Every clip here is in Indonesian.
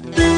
Mm-hmm.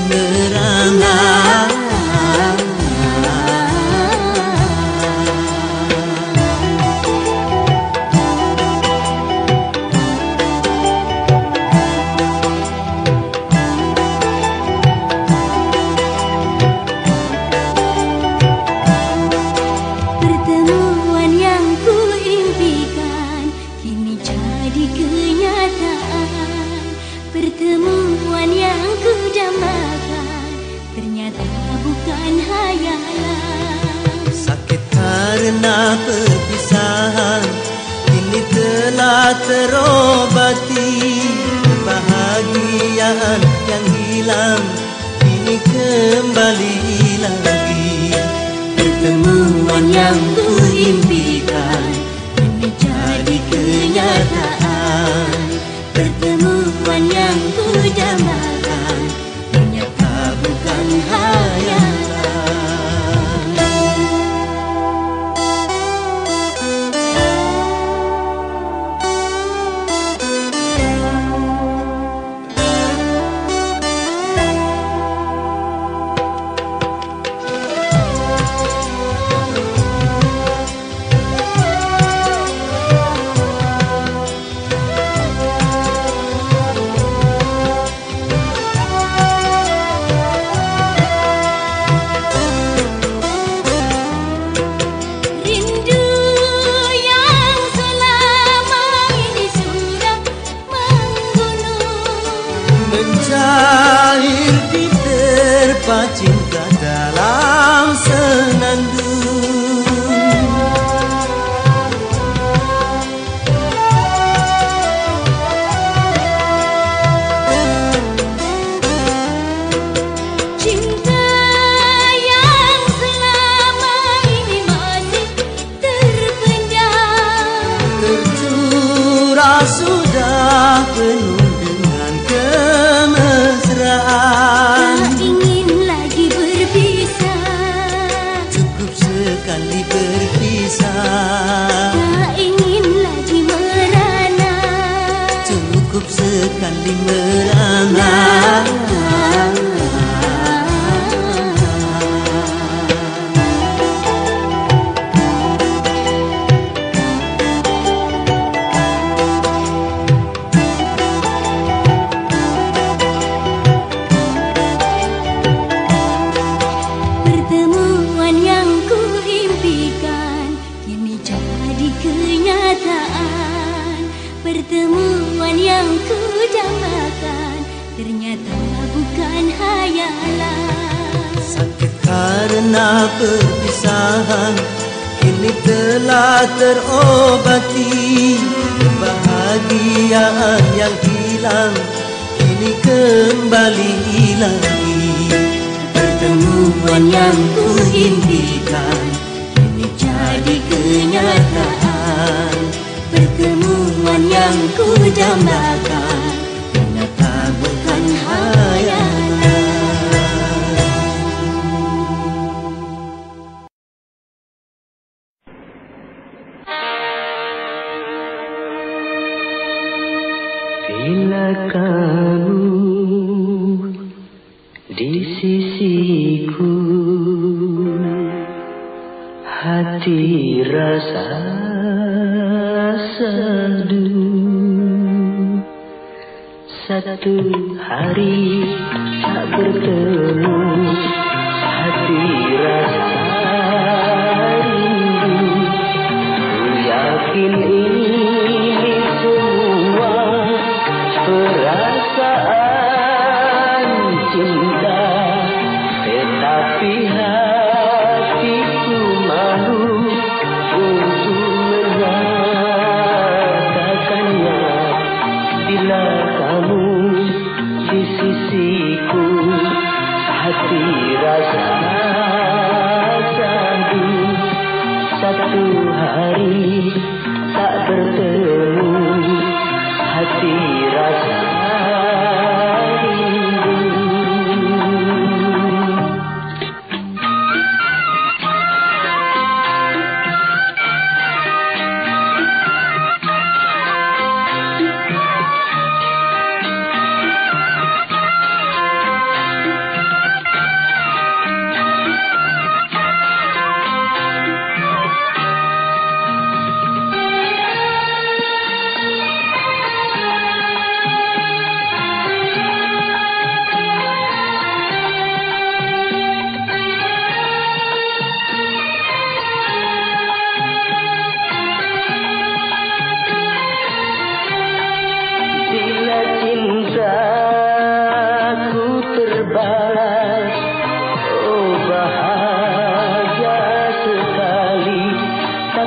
Merana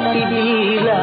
hati bila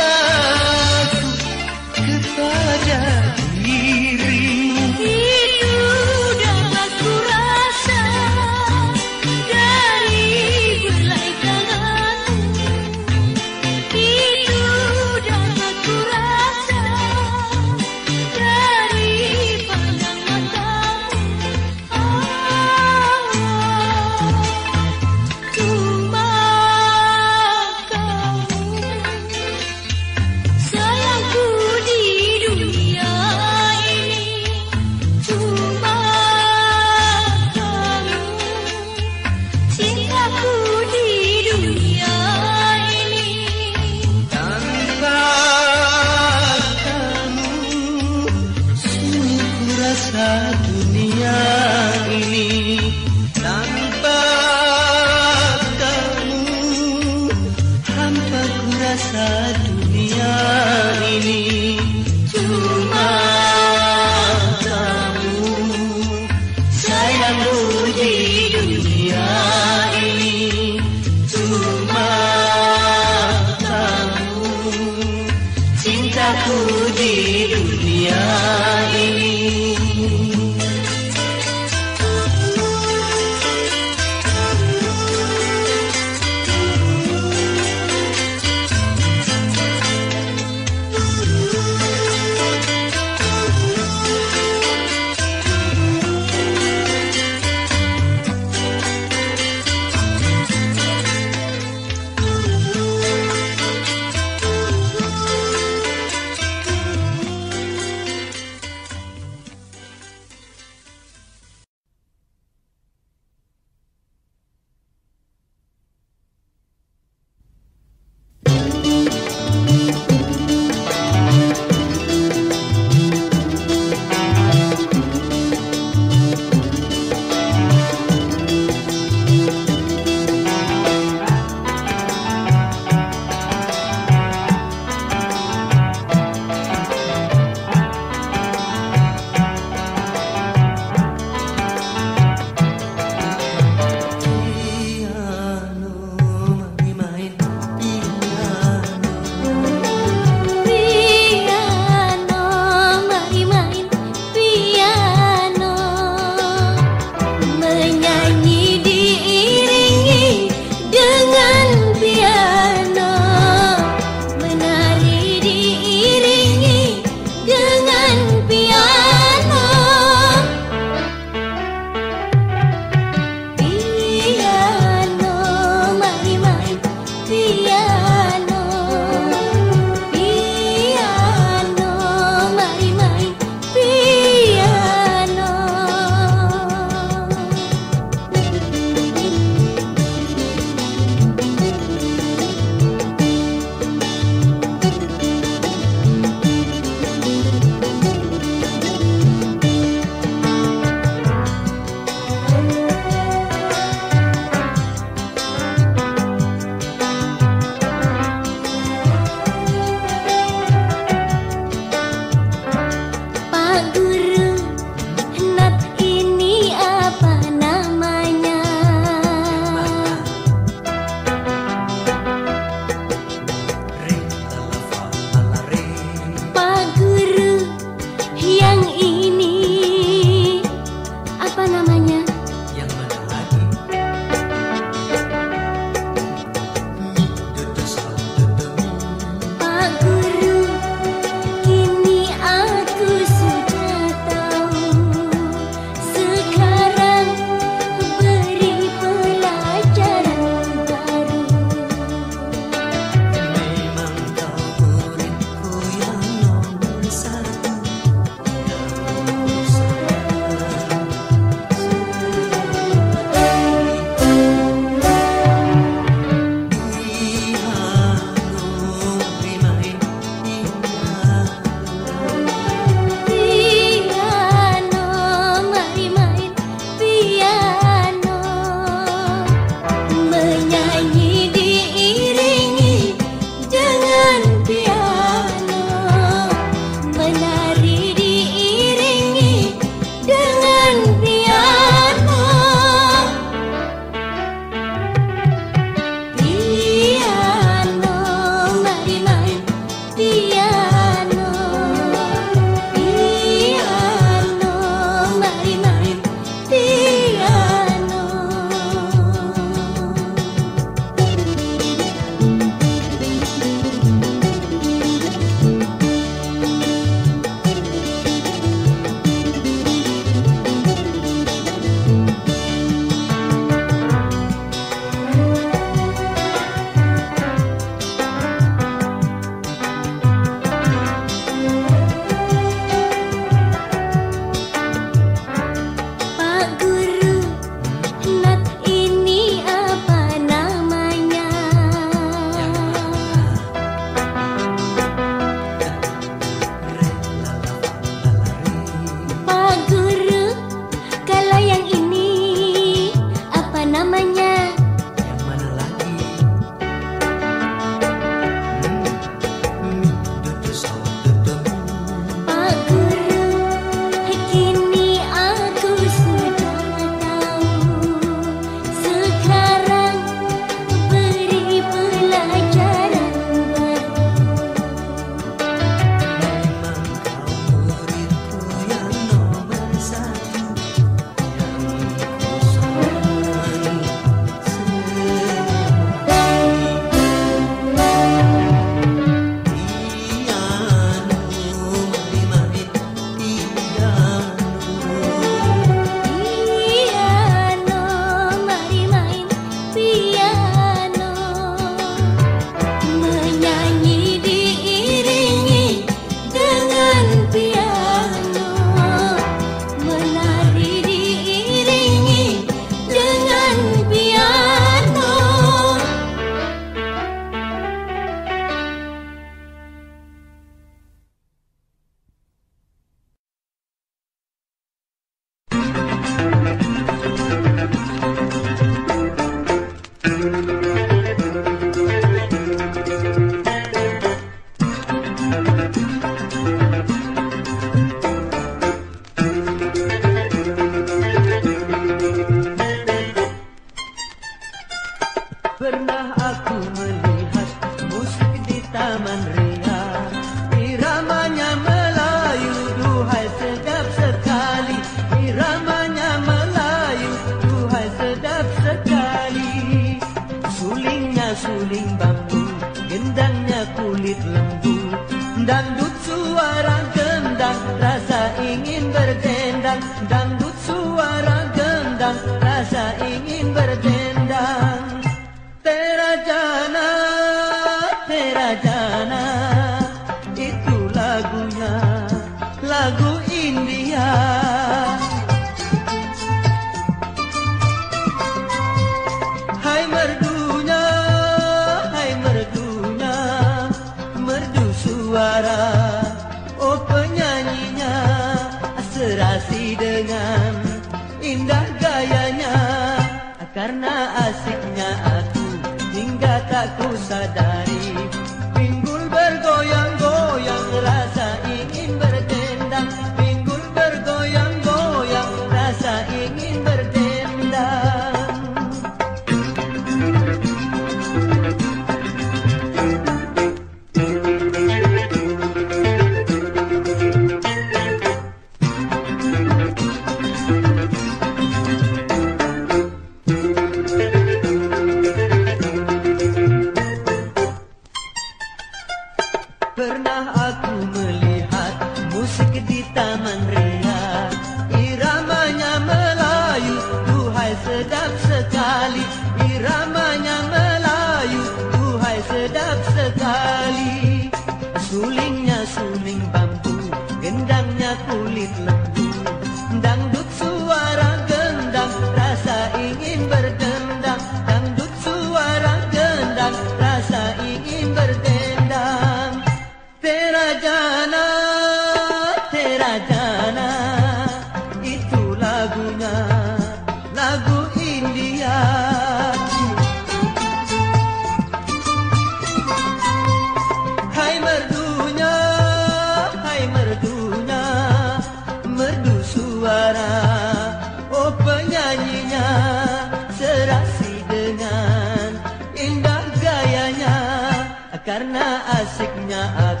nga at uh,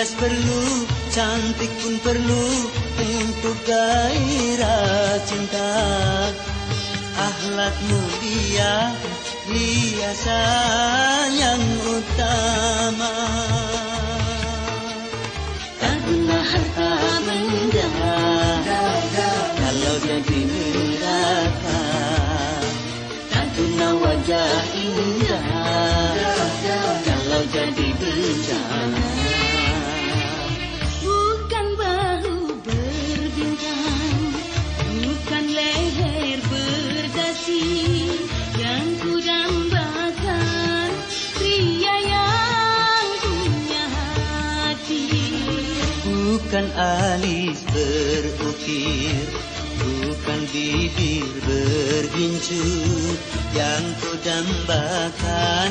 Hias perlu, cantik pun perlu Untuk gairah cinta. Ahlakmu dia hiasan yang utama. Karena harta benda Kalau jadi neraka. Tak tuna wajah indah Kalau jadi bencana Bukan alis berukir Bukan bibir bergincu Yang ku dambakan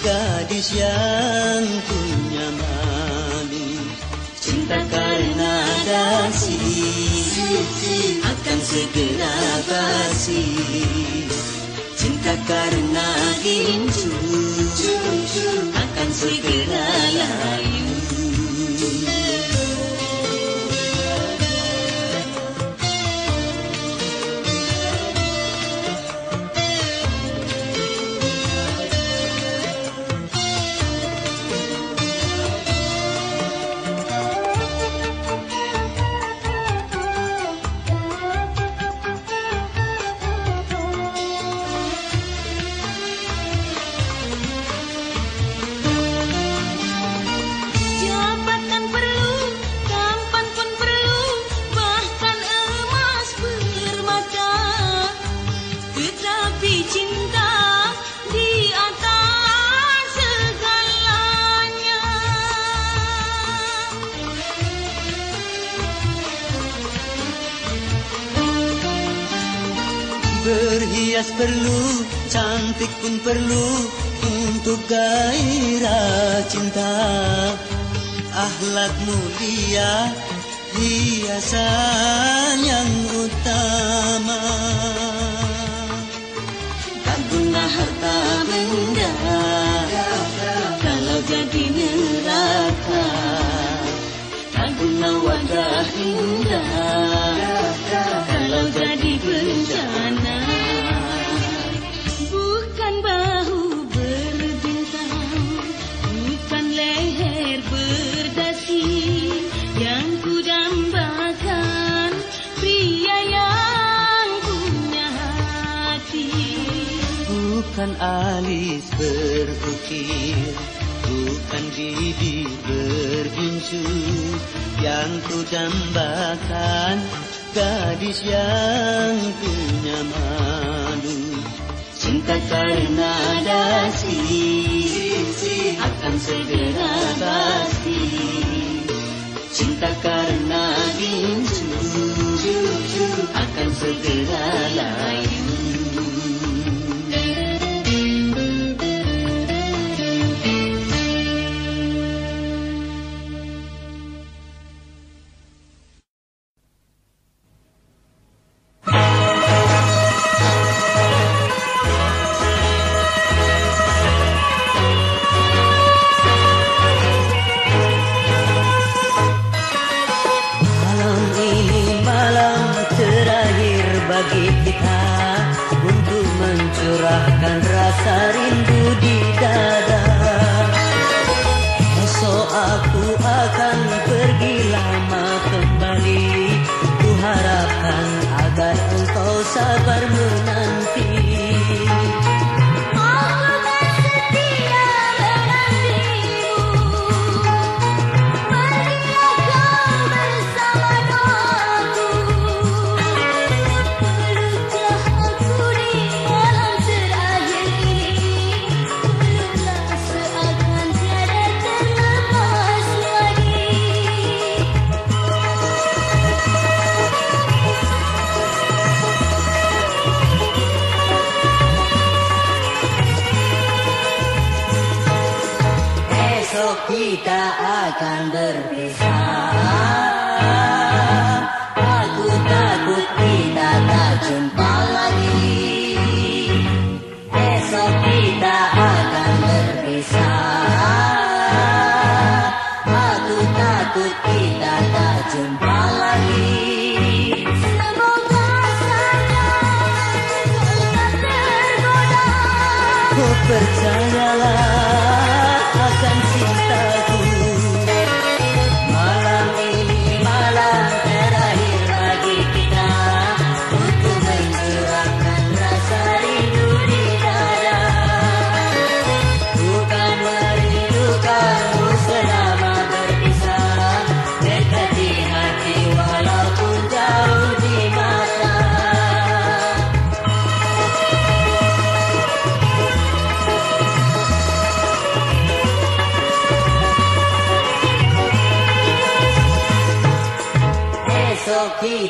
Gadis yang punya malu. Cinta karena dasi Akan segera basi. Cinta karena gincu Akan segera layu Berhias perlu, cantik pun perlu untuk gairah cinta. Akhlak mulia, hiasan yang utama. Tak guna harta benda kalau jadi neraka. Tak guna wajah indah Kalau jadi Bukan alis berukir Bukan bibir bergincu. Yang ku dambakan Gadis yang punya malu Cinta karena dasi Akan segera pasti Cinta karena gincu Akan segera layu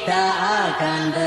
kita akan berpisah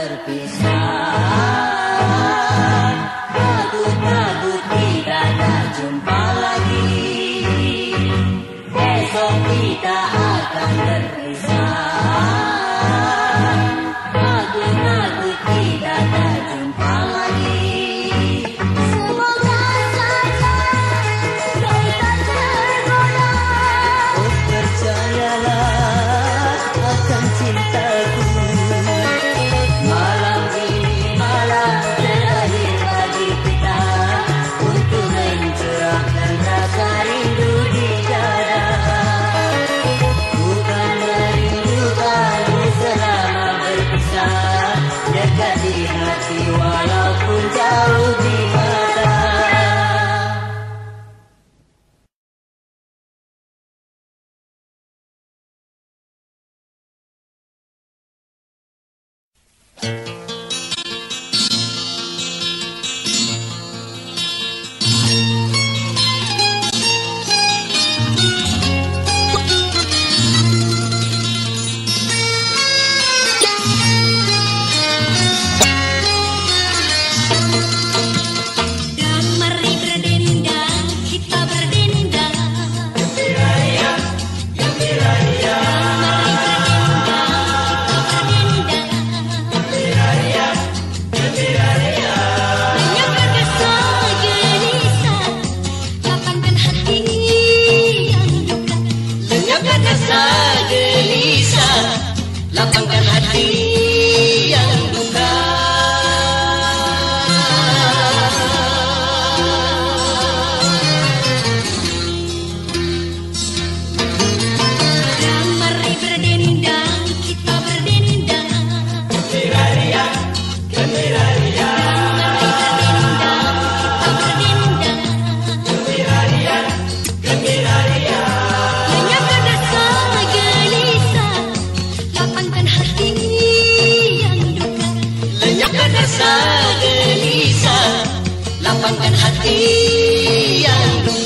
Lenyapkan rasa gelisah Lapangkan hati yang duka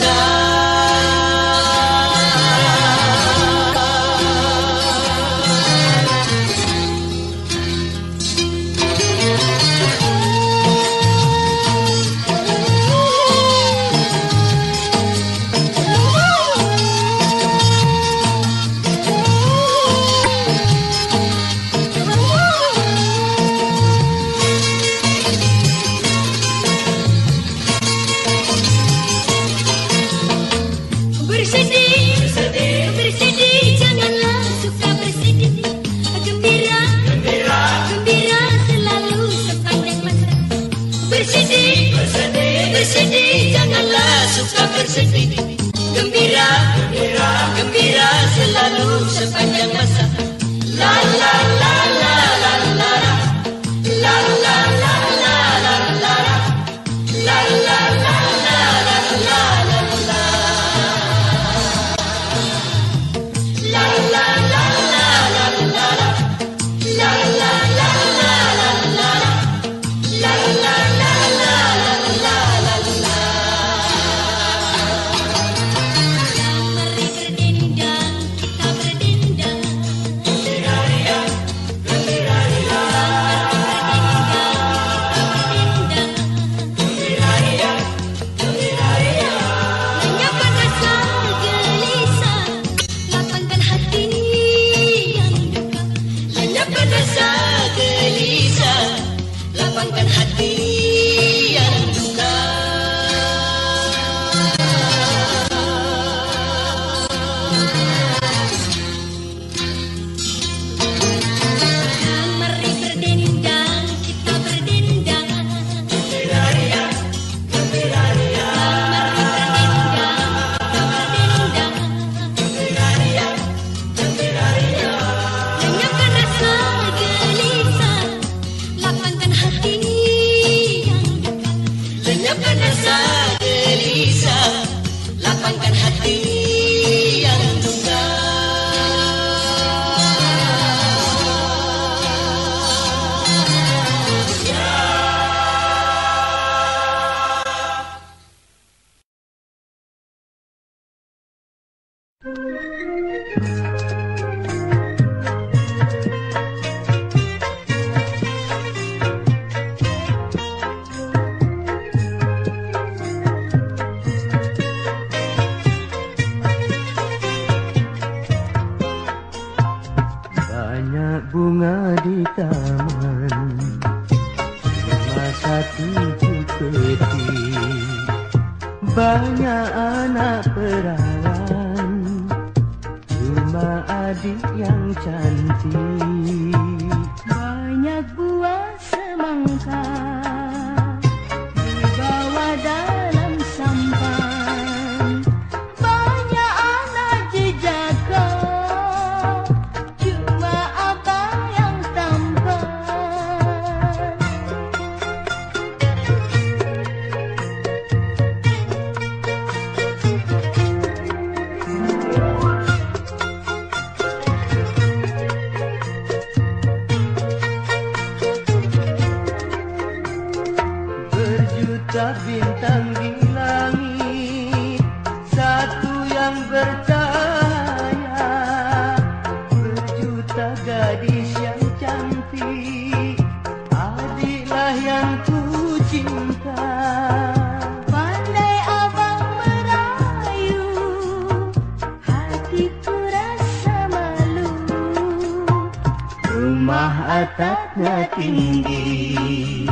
atapnya tinggi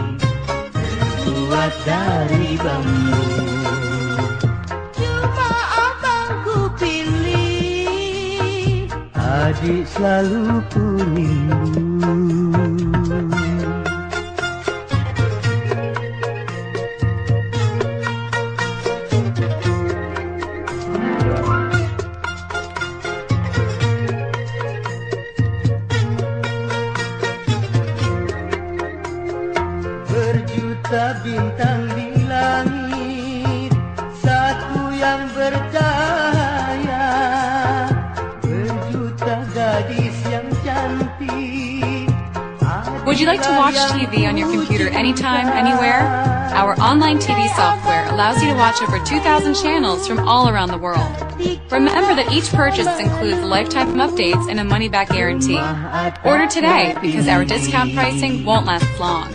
Buat dari bambu. Cuma abangku pilih Adik selalu ku rindu your computer anytime, anywhere? Our online TV software allows you to watch over 2,000 channels from all around the world. Remember that each purchase includes lifetime updates and a money back guarantee. Order today because our discount pricing won't last long.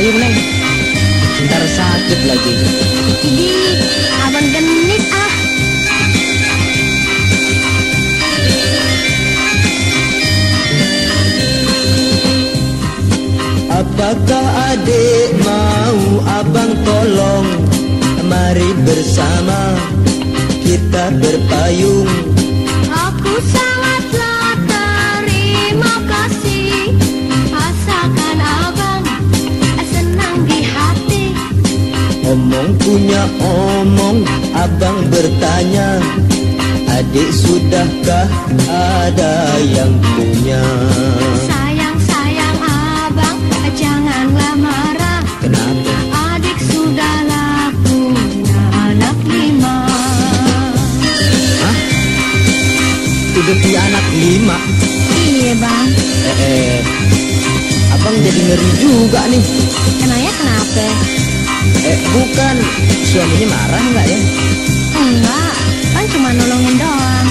Ayo Neng. Ntar sakit lagi. Ini abang genit ah. Apakah adik mau abang tolong? Mari bersama kita berpayung. Aku sayang punya omong, abang bertanya Adik sudahkah ada yang punya? Sayang, sayang abang, janganlah marah Kenapa? Adik sudahlah punya anak lima Hah? Udah punya anak lima? Iya bang Eh, eh. abang jadi ngeri juga nih Emangnya kenapa? Eh, bukan. Suaminya marah nggak ya? Enggak, kan cuma nolongin doang.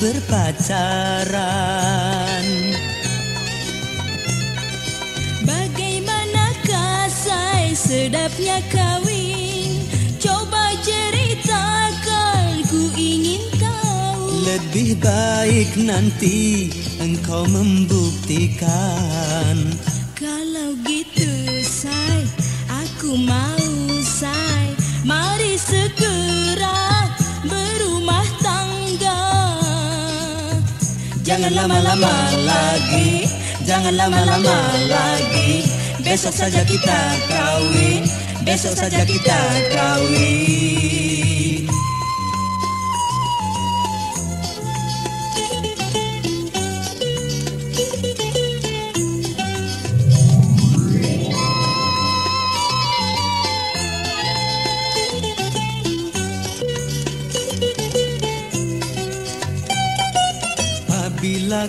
Berpacaran. Bagaimanakah say sedapnya kawin Coba ceritakan ku ingin tahu. Lebih baik nanti engkau membuktikan. Kalau gitu say Aku mau Jangan lama-lama lagi. Jangan lama-lama lagi. Besok saja kita kawin. Besok saja kita kawin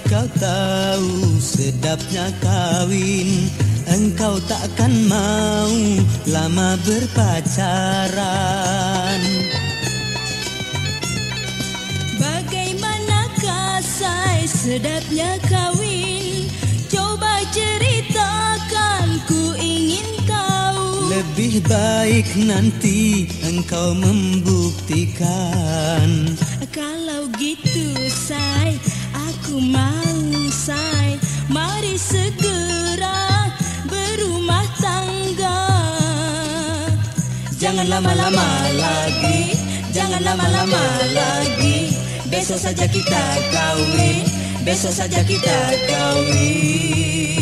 kau tahu sedapnya kawin Engkau takkan mau lama berpacaran. Bagaimanakah say sedapnya kawin Coba ceritakan ku ingin tahu. Lebih baik nanti engkau membuktikan. Kalau gitu say Mau say Mari segera berumah tangga. Jangan lama-lama lagi Jangan lama-lama lagi. Besok saja kita kawin Besok saja kita kawin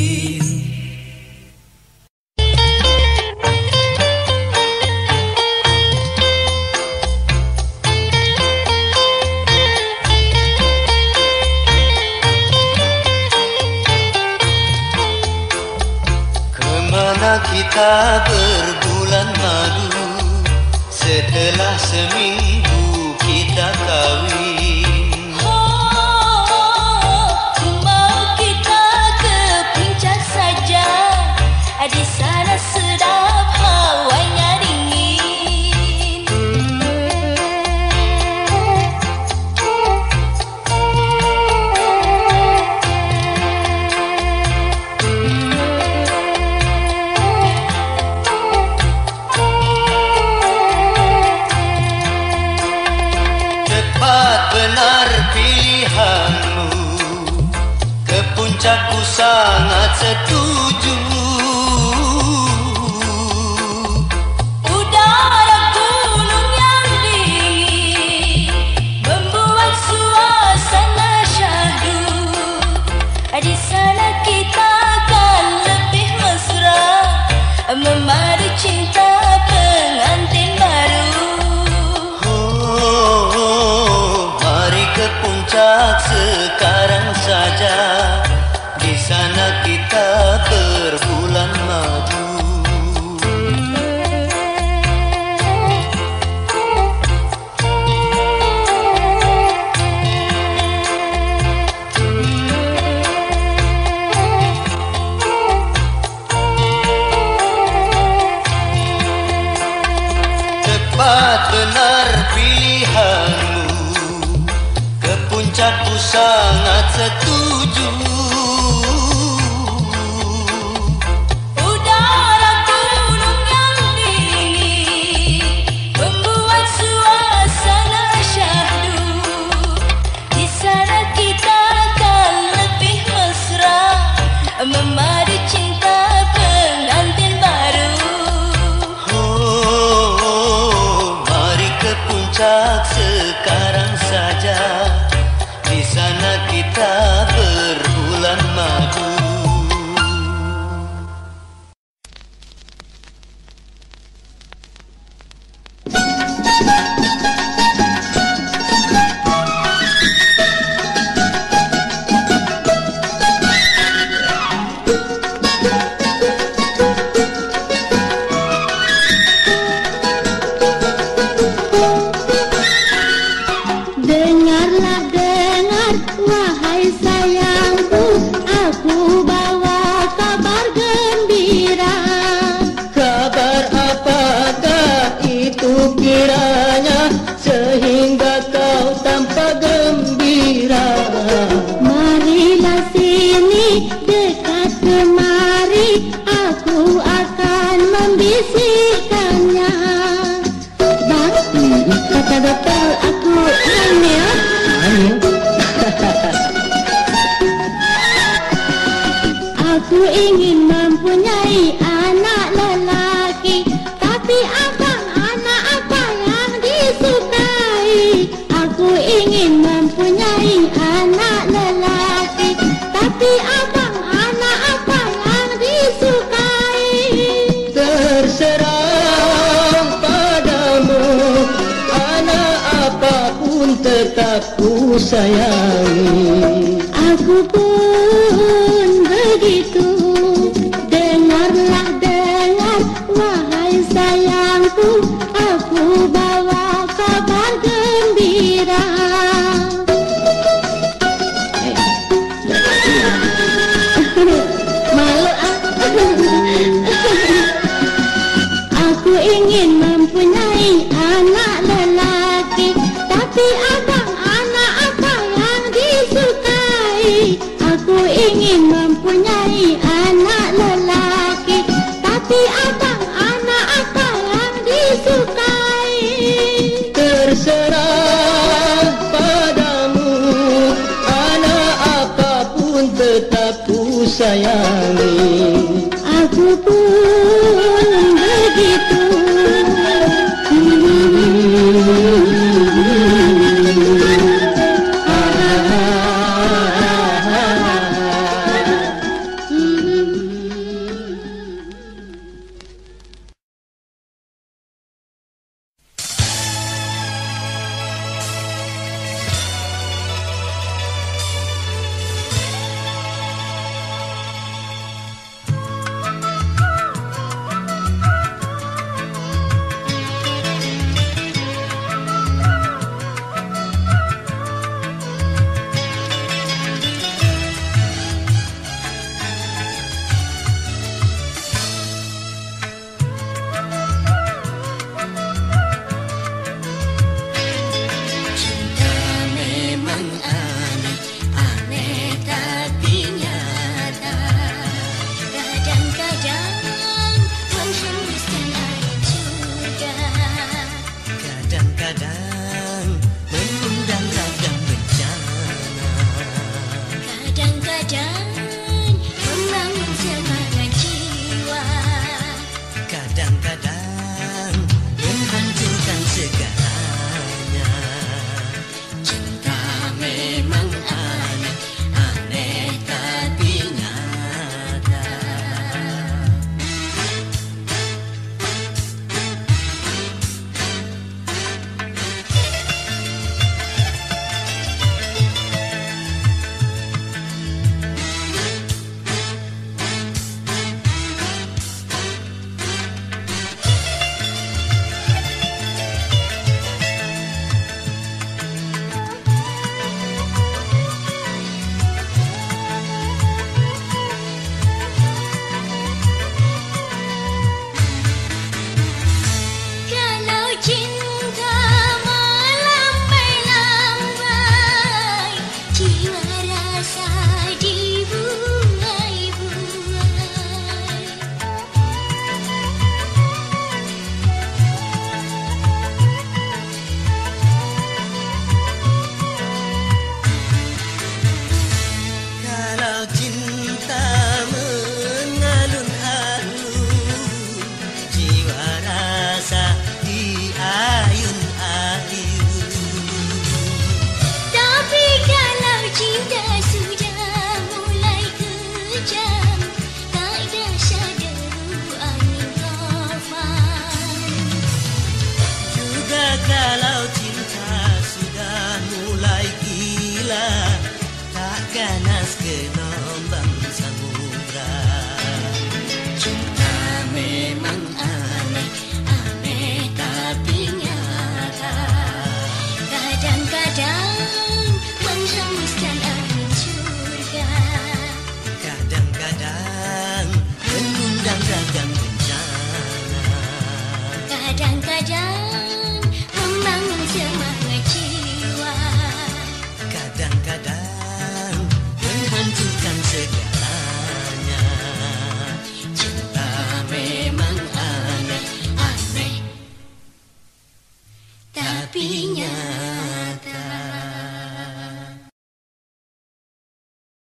kita berbulan madu. Setelah seminggu kita kawin Jackson.